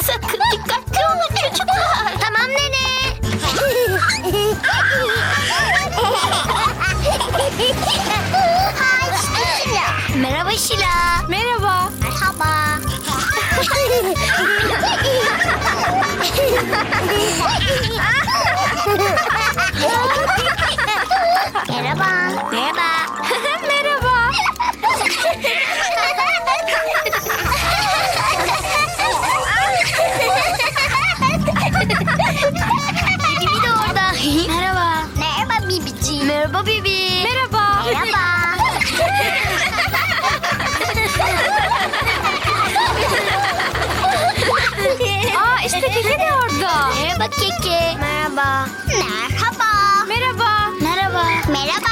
That's a işte Keke de orada. Merhaba Keke. Merhaba. Merhaba. Merhaba. Merhaba. Merhaba.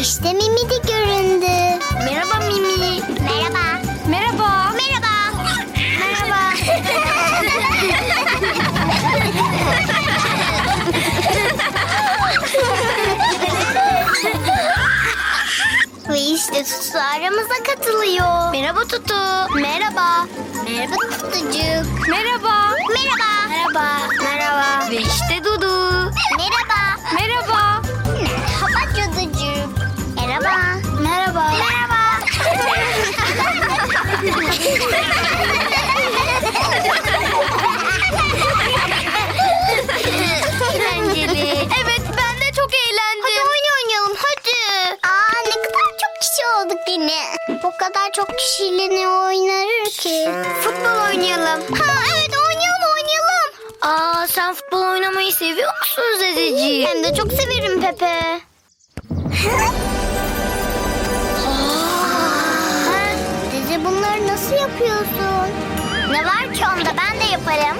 işte Mimi de göründü. Merhaba Tutu aramıza katılıyor. Merhaba Tutu. Merhaba. Merhaba Tutucuk. Merhaba. Merhaba. Merhaba. Merhaba. Ve işte Dudu. Merhaba. Merhaba. Merhaba Cadıcuk. Merhaba. Merhaba. Merhaba. çok kişiyle ne oynanır ki? Futbol oynayalım. Ha evet oynayalım oynayalım. Aa sen futbol oynamayı seviyor musun Zezeci? Hem de çok severim Pepe. Dede bunları nasıl yapıyorsun? Ne var ki onda ben de yaparım.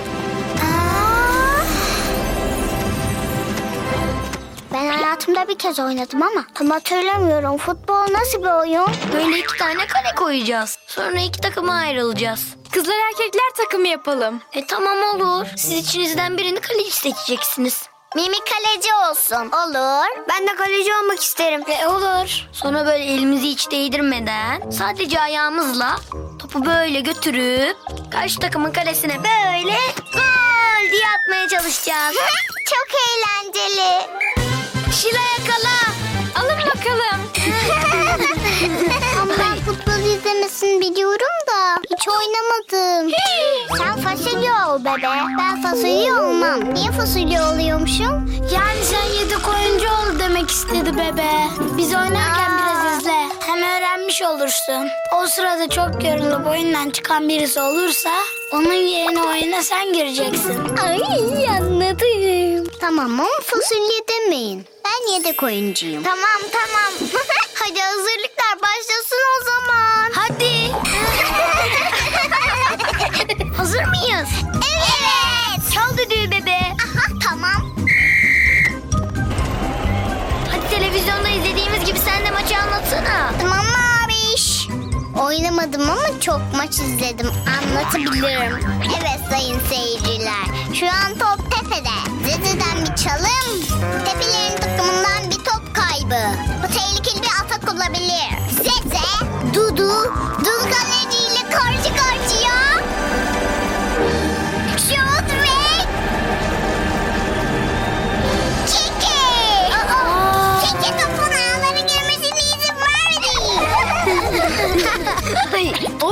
Ben hayatımda bir kez oynadım ama tam hatırlamıyorum. Futbol nasıl bir oyun? Böyle iki tane kale koyacağız. Sonra iki takıma ayrılacağız. Kızlar erkekler takımı yapalım. E tamam olur. Siz içinizden birini kaleci seçeceksiniz. Mimi kaleci olsun. Olur. Ben de kaleci olmak isterim. E olur. Sonra böyle elimizi hiç değdirmeden sadece ayağımızla topu böyle götürüp karşı takımın kalesine böyle gol diye atmaya çalışacağız. Çok eğlenceli. Şila yakala. Alın bakalım. Ama ben futbol izlemesini biliyorum da hiç oynamadım. Sen fasulye ol bebe. Ben fasulye olmam. Niye fasulye oluyormuşum? Yani sen yedek oyuncu ol demek istedi bebe. Biz oynarken Aa. biraz izle. Hem öğrenmiş olursun. O sırada çok yorulup oyundan çıkan birisi olursa onun yerine oyuna sen gireceksin. Ay anladım. Tamam ama fasulye demeyin. Ben yedek oyuncuyum. Tamam tamam. Hadi hazırlıklar başlasın o zaman. Hadi. Hazır mıyız? Evet. Oynamadım ama çok maç izledim. Anlatabilirim. Evet sayın seyirciler. Şu an top Tefe'de. Zeze'den bir çalım. Tepelerin takımından bir top kaybı. Bu tehlikeli bir atak olabilir. Zeze, Dudu, Dudu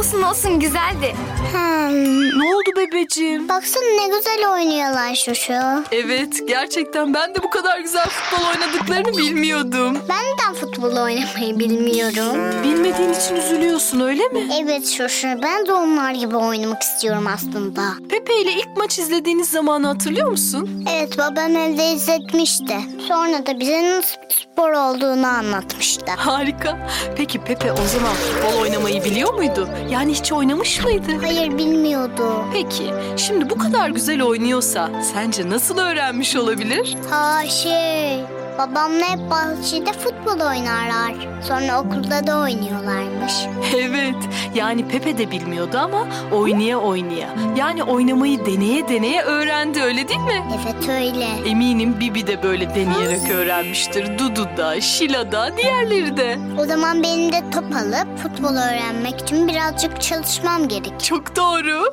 olsun olsun güzeldi. Hmm. Ne oldu bebeciğim? Baksana ne güzel oynuyorlar şu şu. Evet gerçekten ben de bu kadar güzel futbol oynadıklarını bilmiyordum. Ben de futbol oynamayı bilmiyorum. Bilmediğin için üzülüyorsun öyle mi? Evet Şuşu ben de onlar gibi oynamak istiyorum aslında. Pepe ile ilk maç izlediğiniz zamanı hatırlıyor musun? Evet babam evde izletmişti. Sonra da bize nasıl bir spor olduğunu anlatmıştı. Harika. Peki Pepe o zaman futbol oynamayı biliyor muydu? Yani hiç oynamış mıydı? Hayır bilmiyordu. Peki şimdi bu kadar güzel oynuyorsa sence nasıl öğrenmiş olabilir? Ha şey Babamla hep bahçede futbol oynarlar. Sonra okulda da oynuyorlarmış. Evet, yani Pepe de bilmiyordu ama oynaya oynaya. Yani oynamayı deneye deneye öğrendi öyle değil mi? Evet öyle. Eminim Bibi de böyle deneyerek öğrenmiştir. Dudu da, Şila da, diğerleri de. O zaman benim de top alıp futbol öğrenmek için birazcık çalışmam gerek. Çok doğru.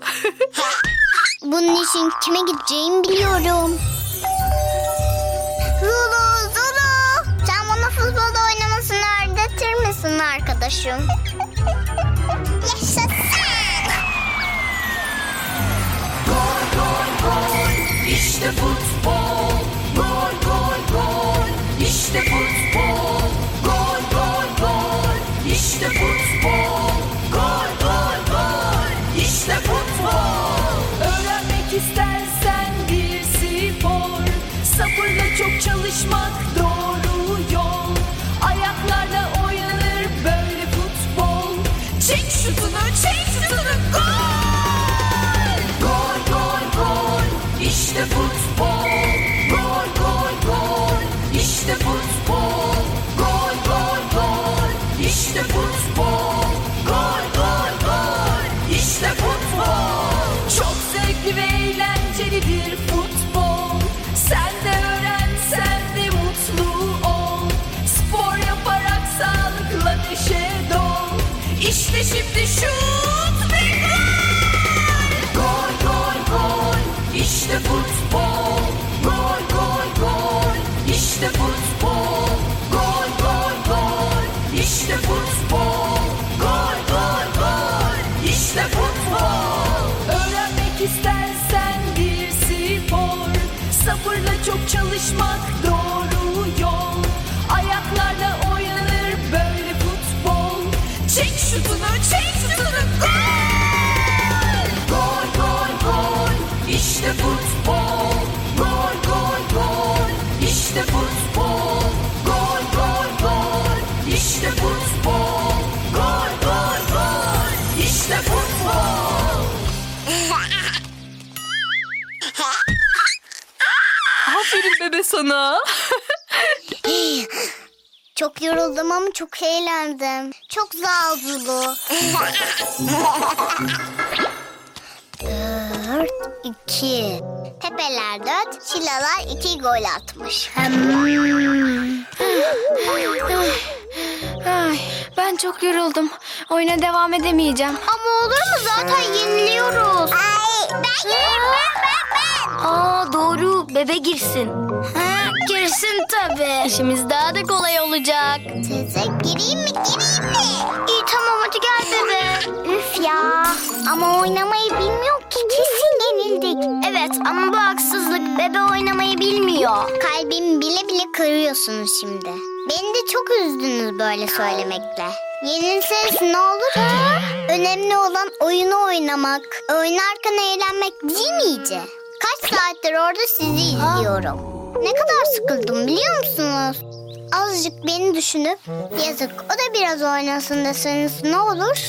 Bunun için kime gideceğimi biliyorum. Arkadaşım? Yaşasın. İşte futbol, gol gol gol. İşte futbol, gol gol gol. İşte futbol, gol gol gol. İşte futbol. Öğrenmek istersen bir spor. Sabırla çok çalışmak İşte şimdi şut ve gol Gol gol gol. İşte futbol. Gol gol gol. İşte futbol. Gol gol gol. İşte futbol. Gol gol gol. İşte futbol. Öğrenmek istersen bir spor. Sabırla çok çalışmak Şutunu çek şutunu gol! Gol gol gol. İşte futbol. Gol gol gol. İşte futbol. Gol gol gol. İşte futbol. Gol gol gol. İşte futbol. Aferin bebe sana. Çok yoruldum ama çok eğlendim. Çok sağ ol Zulu. Dört, iki. Pepeler dört, Şilalar iki gol atmış. Ay, ben çok yoruldum. Oyuna devam edemeyeceğim. Ama olur mu zaten yeniliyoruz. Ay ben yerim ben ben ben. Aa doğru bebe girsin. Ha, girsin tabii. İşimiz daha da kolay olacak. Teyze gireyim mi gireyim mi? Hadi gel bebe. Üf ya ama oynamayı bilmiyor ki kesin yenildik. Evet ama bu haksızlık bebe oynamayı bilmiyor. Kalbimi bile bile kırıyorsunuz şimdi. Beni de çok üzdünüz böyle söylemekle. Yenilseniz ne olur ki? Önemli olan oyunu oynamak. Oynarken eğlenmek değil mi iyice? Kaç saattir orada sizi izliyorum. Ne kadar sıkıldım biliyor musunuz? Azıcık beni düşünüp yazık o da biraz oynasın deseniz ne olur?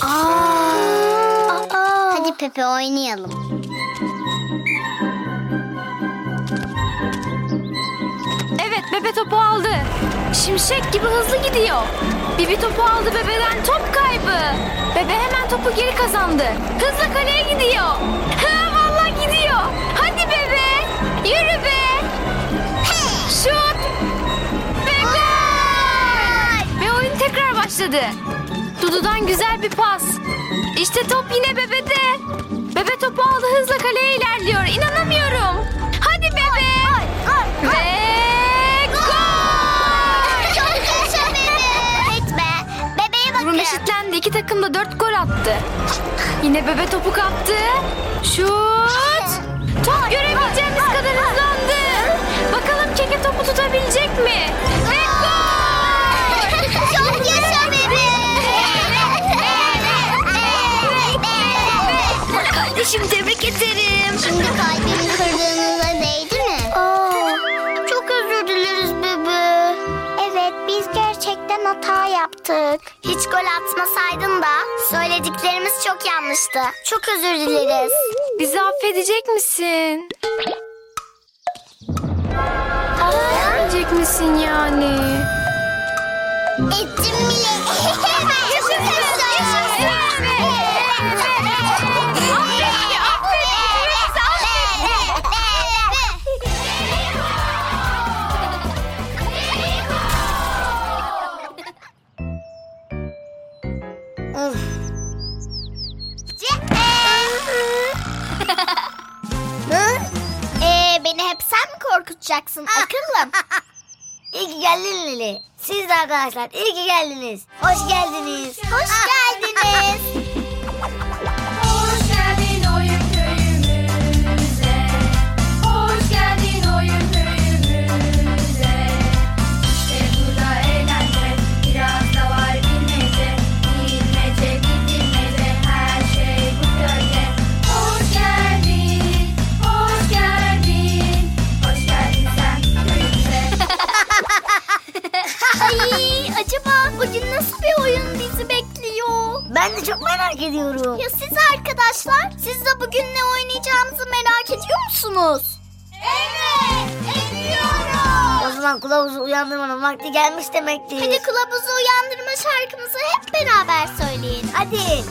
Hadi Pepe oynayalım. Evet bebe topu aldı. Şimşek gibi hızlı gidiyor. Bibi topu aldı bebeden top kaybı. Bebe hemen topu geri kazandı. Hızla kaleye gidiyor. Ha vallahi gidiyor. Hadi bebe. Yürü be. Şut. Başladı. Dudu'dan güzel bir pas. İşte top yine bebede. Bebe topu aldı hızla kaleye ilerliyor. İnanamıyorum. Hadi bebe. Ve gol! Çok yaşa bebe. Evet be. Bebeğe bakın. Durum eşitlendi. İki takım da dört gol attı. Yine bebe topu kaptı. Şut! Top göremeyeceğimiz kadar hızlandı. Bakalım keke topu tutabilecek mi? Ve gol! Çok Kardeşim tebrik ederim. Şimdi kalbimi kırdığınıza değdi mi? Çok özür dileriz bebe. Evet biz gerçekten hata yaptık. Hiç gol atmasaydın da söylediklerimiz çok yanlıştı. Çok özür dileriz. Bizi affedecek misin? Affedecek misin yani? Ettim bile. korkutacaksın akıllım? İyi ki geldin Lili. Siz de arkadaşlar iyi ki geldiniz. Hoş geldiniz. Hoş geldiniz. musunuz? Evet, ediyorum. O zaman kılavuzu uyandırmanın vakti gelmiş demektir. Hadi kılavuzu uyandırma şarkımızı hep beraber söyleyin. Hadi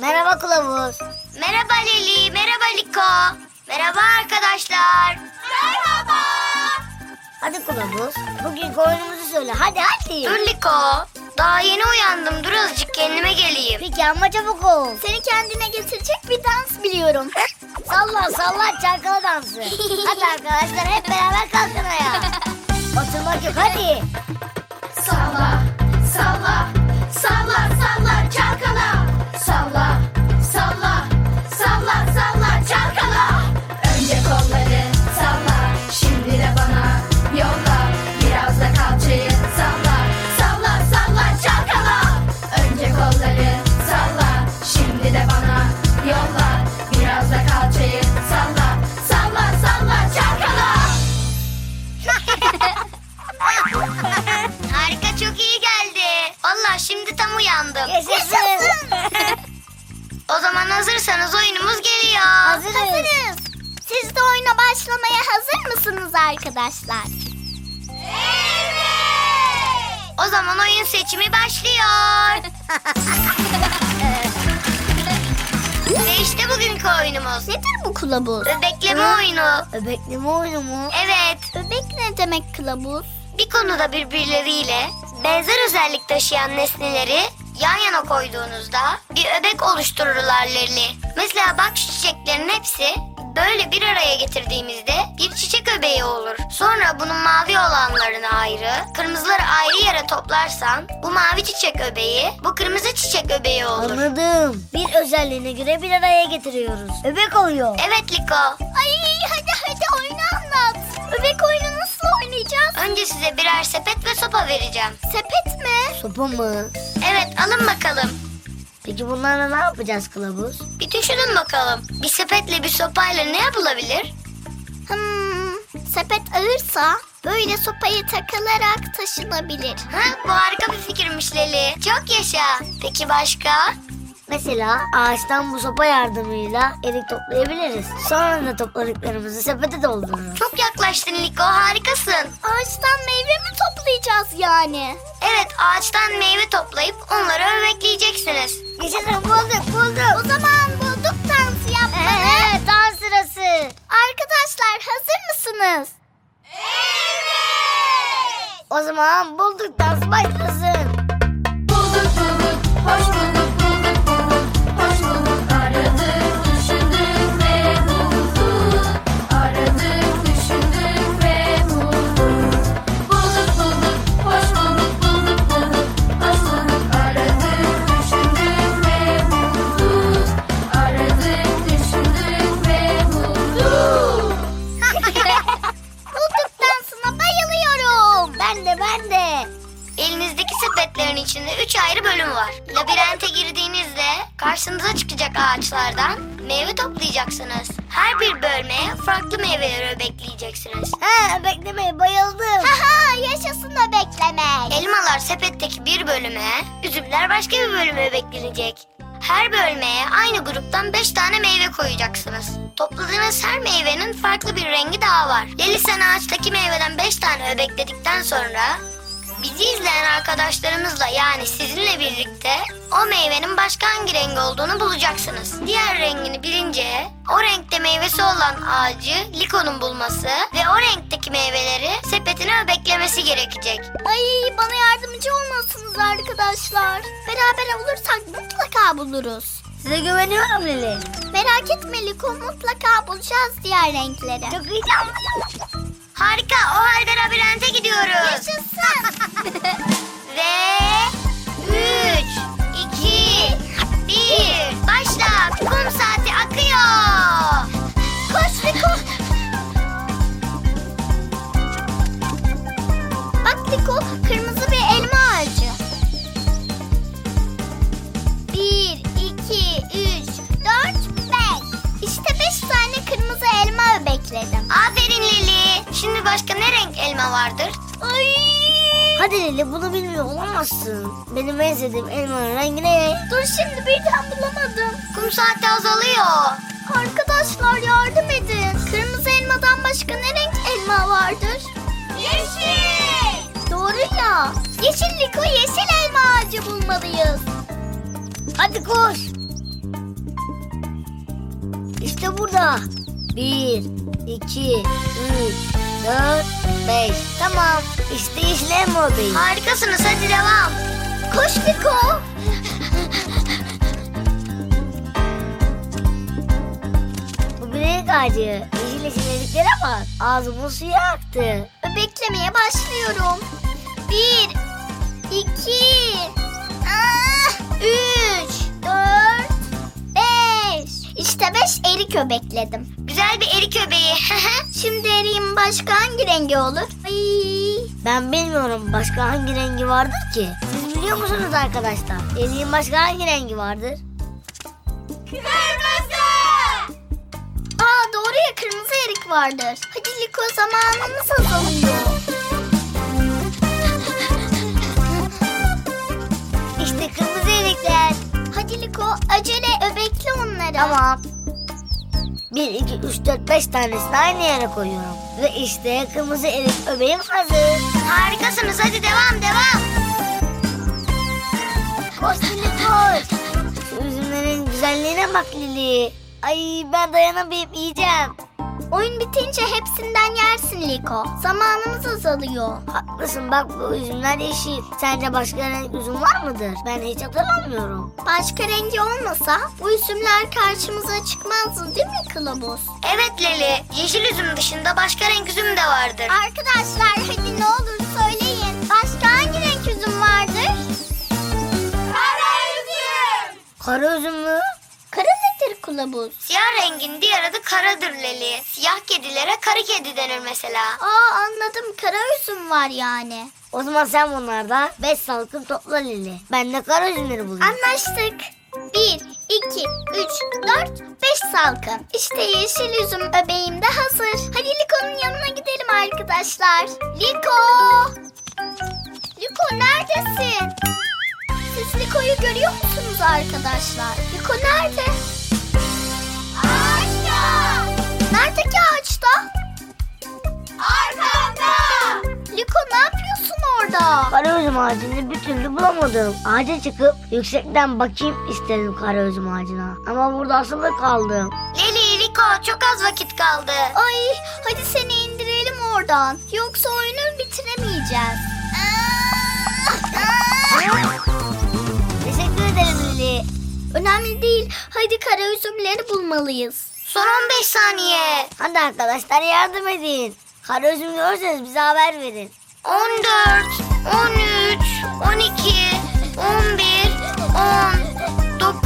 Merhaba kılavuz. Merhaba Leli, merhaba Liko. Merhaba arkadaşlar. Merhaba. Hadi kılavuz. Bugünkü oyunumuzu söyle. Hadi hadi. Dur Liko. Daha yeni uyandım. Dur azıcık kendime geleyim. Peki ama çabuk ol. Seni kendine getirecek bir dans biliyorum. Salla salla çalkala dansı. hadi arkadaşlar hep beraber kalkın ayağa. Oturmak yok hadi. Salla, salla, salla, salla, çalkala. Salla, arkadaşlar? Evet. O zaman oyun seçimi başlıyor. Ve işte bugünkü oyunumuz. Nedir bu kılavuz? Öbekleme oyunu. Öbekleme oyunu mu? Evet. Öbek ne demek kılavuz? Bir konuda birbirleriyle benzer özellik taşıyan nesneleri yan yana koyduğunuzda bir öbek oluştururlar Leli. Mesela bak şu çiçeklerin hepsi böyle bir araya getirdiğimizde bir çiçek öbeği olur. Sonra bunun mavi olanlarını ayrı, kırmızıları ayrı yere toplarsan bu mavi çiçek öbeği, bu kırmızı çiçek öbeği olur. Anladım. Bir özelliğine göre bir araya getiriyoruz. Öbek oluyor. Evet Liko. Ay hadi hadi oyunu anlat. Öbek oyunu nasıl oynayacağız? Önce size birer sepet ve sopa vereceğim. Sepet mi? Sopa mı? Evet alın bakalım. Peki bunlarla ne yapacağız kılavuz? Bir düşünün bakalım. Bir sepetle bir sopayla ne yapılabilir? Hmm, sepet ağırsa böyle sopayı takılarak taşınabilir. Ha, bu harika bir fikirmiş Leli. Çok yaşa. Peki başka? Mesela ağaçtan bu sopa yardımıyla erik toplayabiliriz. Sonra da topladıklarımızı sepete doldururuz. Çok yaklaştın Liko, harikasın. Ağaçtan meyve mi toplayacağız yani? Evet, ağaçtan meyve toplayıp onları öbekleyeceksiniz. Yaşasın bulduk O bulduk. zaman bulduk dansı yapmayı. Evet dans sırası. Arkadaşlar hazır mısınız? Evet. O zaman bulduk dans başlasın. Ayrı bölüm var. Labirente girdiğinizde karşınıza çıkacak ağaçlardan meyve toplayacaksınız. Her bir bölmeye farklı meyveleri bekleyeceksiniz. Ha beklemeye bayıldım. Haha yaşasın da beklemek. Elmalar sepetteki bir bölüme, üzümler başka bir bölüme beklenecek. Her bölmeye aynı gruptan 5 tane meyve koyacaksınız. Topladığınız her meyvenin farklı bir rengi daha var. Leli sen ağaçtaki meyveden 5 tane öbekledikten sonra bizi izleyen arkadaşlarımızla yani sizinle birlikte o meyvenin başka hangi rengi olduğunu bulacaksınız. Diğer rengini bilince o renkte meyvesi olan ağacı Liko'nun bulması ve o renkteki meyveleri sepetine öbeklemesi gerekecek. Ay bana yardımcı olmalısınız arkadaşlar. Beraber olursak mutlaka buluruz. Size güveniyorum Lili. Merak etme Liko mutlaka bulacağız diğer renkleri. Çok heyecanlıyım. Harika o halde labirente gidiyoruz. Yaşasın. Ve elma vardır? Ay. Hadi Lili bunu bilmiyor olamazsın. Benim en sevdiğim elmanın rengi ne? Dur şimdi birden bulamadım. Kum saati azalıyor. Arkadaşlar yardım edin. Kırmızı elmadan başka ne renk elma vardır? Yeşil. Doğru ya. Yeşil Liko yeşil elma ağacı bulmalıyız. Hadi koş. İşte burada. Bir, iki, üç, dört, beş. Tamam. İşte yeşil elma oradayım. Harikasınız hadi devam. Koş Liko. Bu bir renk ağacı. Yeşil yeşil renklere bak. Ağzımın suyu aktı. Beklemeye başlıyorum. Bir, iki, ah, üç, dört, beş. İşte beş erik öbekledim. Güzel bir erik öbeği. Şimdi eriğin başka hangi rengi olur? Ay, Ben bilmiyorum başka hangi rengi vardır ki? Siz biliyor musunuz arkadaşlar? Eriğin başka hangi rengi vardır? Kırmızı. Aa doğru ya kırmızı erik vardır. Hadi Liko zamanımız azalıyor. İşte kırmızı erikler. Hadi Liko acele öbekle onları. Tamam. 1, 2, 3, 4, 5 tanesini aynı yere koyuyorum. Ve işte kırmızı erik öbeğim hazır. Harikasınız hadi devam devam. Koş Lili koş. Şu üzümlerin güzelliğine bak Lili. Ay ben dayanamayıp yiyeceğim. Oyun bitince hepsinden yersin Liko. Zamanımız azalıyor. Haklısın bak bu üzümler yeşil. Sence başka renk üzüm var mıdır? Ben hiç hatırlamıyorum. Başka rengi olmasa bu üzümler karşımıza çıkmazdı değil mi kılavuz? Evet Leli yeşil üzüm dışında başka renk üzüm de vardır. Arkadaşlar hadi ne olur söyleyin. Başka hangi renk üzüm vardır? Kara üzüm. Kara üzüm mü? Kara nedir kılavuz? Siyah rengin diğer adı karadır Leli. Siyah kedilere karı kedi denir mesela. Aa anladım kara üzüm var yani. O zaman sen bunlardan 5 salkım topla Lili. Ben de kara üzümleri bulayım. Anlaştık. Bir, iki, üç, dört, beş salkım. İşte yeşil üzüm öbeğim de hazır. Hadi Liko'nun yanına gidelim arkadaşlar. Liko! Liko neredesin? Siz Liko'yu görüyor musunuz arkadaşlar? Liko nerede? Nerede ki ağaçta? Arkamda! Liko ne yapıyorsun orada? Kara üzüm ağacını bir türlü bulamadım. Ağaca çıkıp yüksekten bakayım istedim kara üzüm ağacına. Ama burada asılı kaldım. Leli, Liko çok az vakit kaldı. Ay hadi seni indirelim oradan. Yoksa oyunu bitiremeyeceğiz. Teşekkür ederim Lili. Önemli değil. Hadi kara üzümleri bulmalıyız. Son 15 saniye. Hadi arkadaşlar yardım edin. Kara üzüm görürseniz bize haber verin. 14, 13, 12, 11, 10, 9,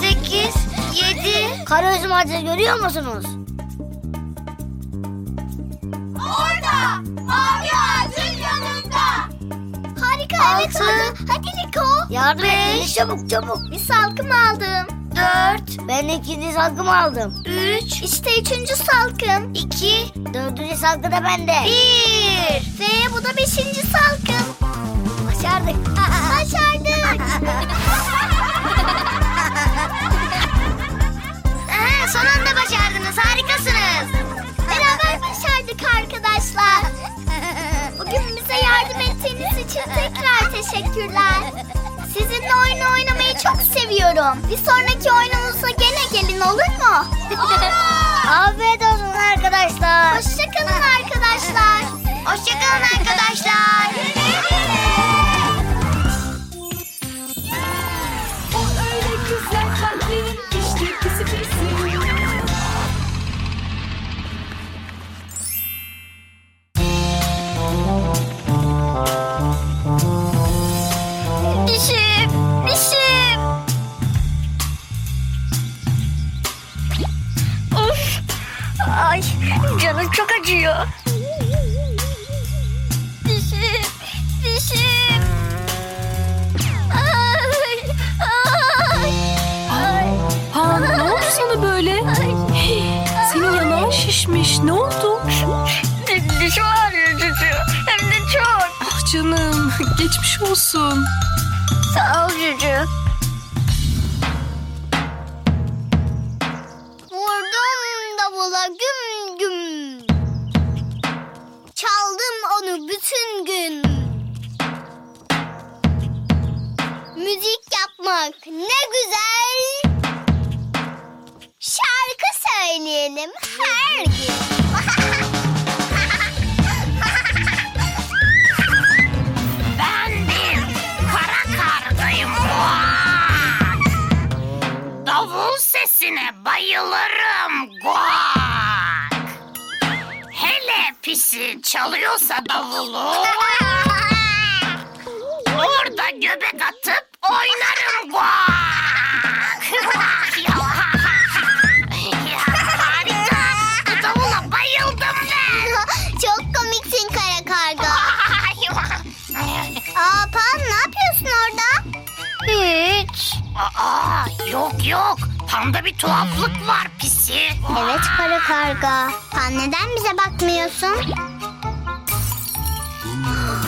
8, 7. Kara ağacını görüyor musunuz? Orada. Mavi ağacın yanında. Harika Evet Altı. Hadi Liko. Yardım. Lili, çabuk çabuk. Bir salkım aldım. Dört. Ben ikinci salkımı aldım. Üç. İşte üçüncü salkım. iki, Dördüncü salkı da bende. Bir. Ve bu da beşinci salkım. Başardık. Başardık. Aha, son anda başardınız. Harikasınız. Beraber başardık arkadaşlar. Bugün bize yardım ettiğiniz için tekrar teşekkürler. Sizinle oyun oynamayı çok seviyorum. Bir sonraki oyunumuza gene gelin olur mu? Afiyet olsun arkadaşlar. Hoşçakalın arkadaşlar. Hoşçakalın arkadaşlar. Ne oldu? Dişim ağrıyor Cücü. Hem de çok. Ah canım geçmiş olsun. Sağ ol Cücü. Vurdum davula güm güm. Çaldım onu bütün gün. Müzik yapmak ne güzel. Şarkı söyleyelim her gün. Sesine bayılırım. Guak. Hele pisi çalıyorsa davulu. Orada göbek Panda bir tuhaflık var pisi. Evet kara karga. Pan neden bize bakmıyorsun?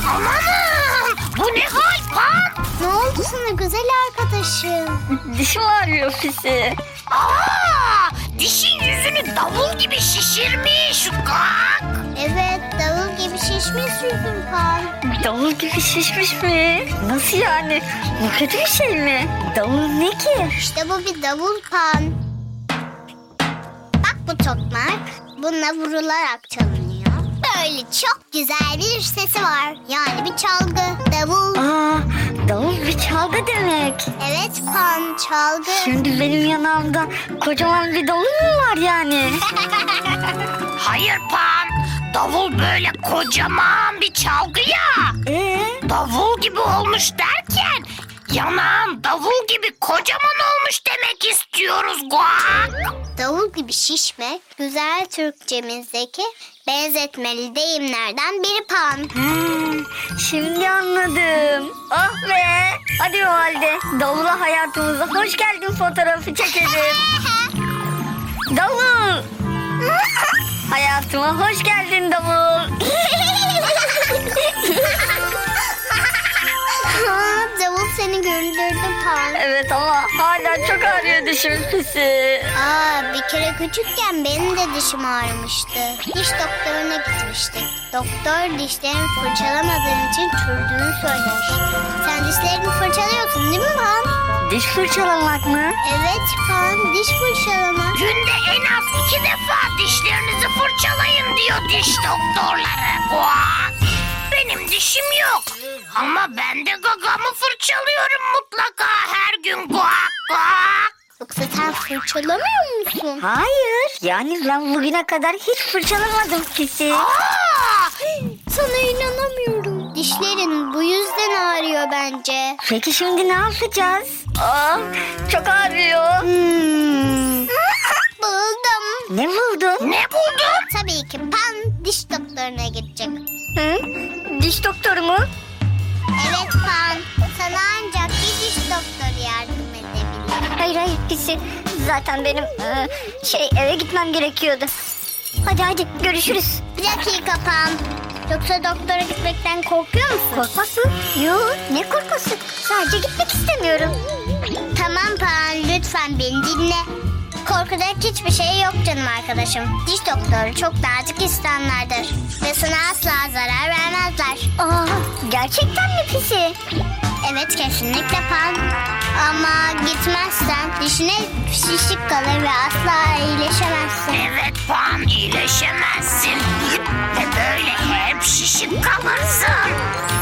Amanın! Bu ne hal pan? Ne oldu sana güzel arkadaşım? Dişim ağrıyor pisi. Aa, dişin yüzünü davul gibi şişirmiş. Gak. Evet şişmiş yüzün Pan. Davul gibi şişmiş mi? Nasıl yani? Bu kötü bir şey mi? Davul ne ki? İşte bu bir davul Pan. Bak bu tokmak. Bununla vurularak çalınıyor. Böyle çok güzel bir sesi var. Yani bir çalgı. Davul. Aa, davul bir çalgı demek. Evet Pan çalgı. Şimdi benim yanağımda kocaman bir davul mu var yani? Hayır pan. Davul böyle kocaman bir çalgı ya. Ee? Davul gibi olmuş derken yanağın davul gibi kocaman olmuş demek istiyoruz Guak. Davul gibi şişmek güzel Türkçemizdeki benzetmeli deyimlerden biri Pan. Hmm, şimdi anladım. Ah be. Hadi o halde davula hayatımıza hoş geldin fotoğrafı çekelim. Davul. Hayatıma hoş geldin davul. Ha, davul seni güldürdü Pan. evet ama hala çok ağrıyor dişim pisi. Aa, bir kere küçükken benim de dişim ağrımıştı. Diş doktoruna gitmiştik. Doktor dişlerimi fırçalamadığım için çürüdüğünü söylemişti. Sen dişlerini fırçalıyorsun değil mi Pan? Diş fırçalamak mı? Evet Pan, diş fırçalamak. Günde en az iki defa dişlerinizi fırçalayın diyor diş doktorları. Guak. Benim dişim yok. Ama ben de gagamı fırçalıyorum mutlaka her gün. Guak guak. Yoksa sen fırçalamıyor musun? Hayır. Yani ben bugüne kadar hiç fırçalamadım pisi. Aa, Sana inanamıyorum. Dişlerin bu yüzden ağrıyor bence. Peki şimdi ne yapacağız? Aa, çok ağrıyor. Hmm. Buldum. Ne buldun? ne buldun? Tabii ki Pan diş doktoruna gidecek. Hı? Diş doktoru mu? Evet Pan. Sana ancak bir diş doktoru yardım edebilir. Hayır hayır pisi. Zaten benim e, şey eve gitmem gerekiyordu. Hadi hadi görüşürüz. Bir dakika Pan. Yoksa doktora gitmekten korkuyor musun? Korkmak mı? Yok ne korkması. Sadece gitmek istemiyorum. Tamam Pan lütfen beni dinle. Korkacak hiçbir şey yok canım arkadaşım. Diş doktoru çok nazik insanlardır. Ve sana asla zarar vermezler. Aa, gerçekten mi pisi? Evet kesinlikle Pan. Ama gitmezsen dişine şişik kalır ve asla iyileşemezsin. Evet Pan iyileşemezsin. Ve böyle hep şişik kalırsın.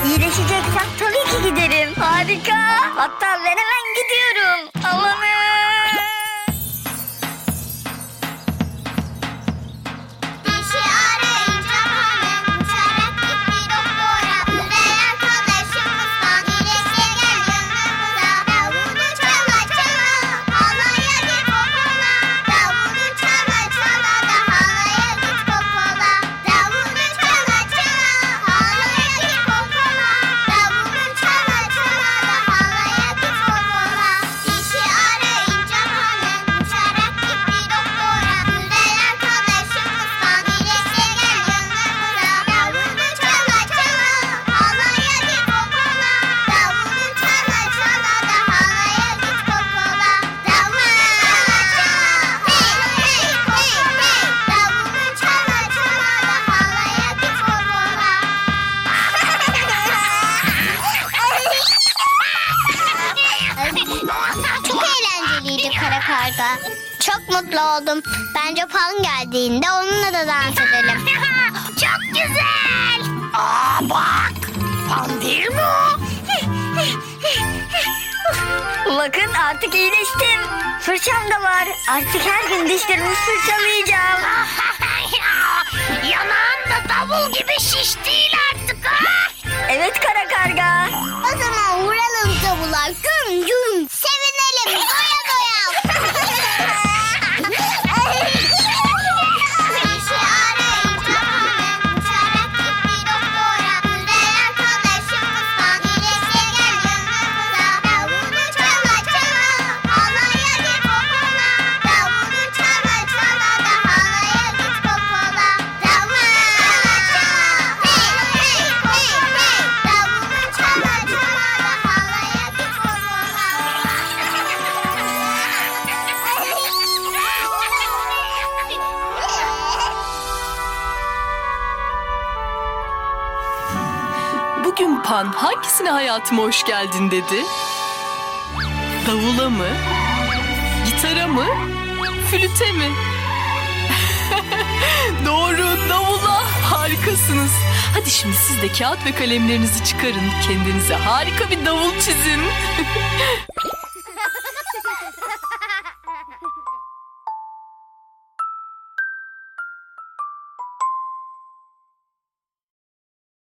İyileşeceksem tabii ki giderim. Harika. Hatta ben hemen gidiyorum. Karga. Çok mutlu oldum. Bence Pan geldiğinde onunla da dans edelim. Çok güzel. Aa bak. Pan değil mi o? Bakın artık iyileştim. Fırçam da var. Artık her gün dişlerimi fırçalayacağım. Yanağın da davul gibi şiş değil artık ha. Evet kara karga. O zaman vuralım davula güm güm. Sevinelim hangisine hayatıma hoş geldin dedi? Davula mı? Gitara mı? Flüte mi? Doğru davula harikasınız. Hadi şimdi siz de kağıt ve kalemlerinizi çıkarın. Kendinize harika bir davul çizin.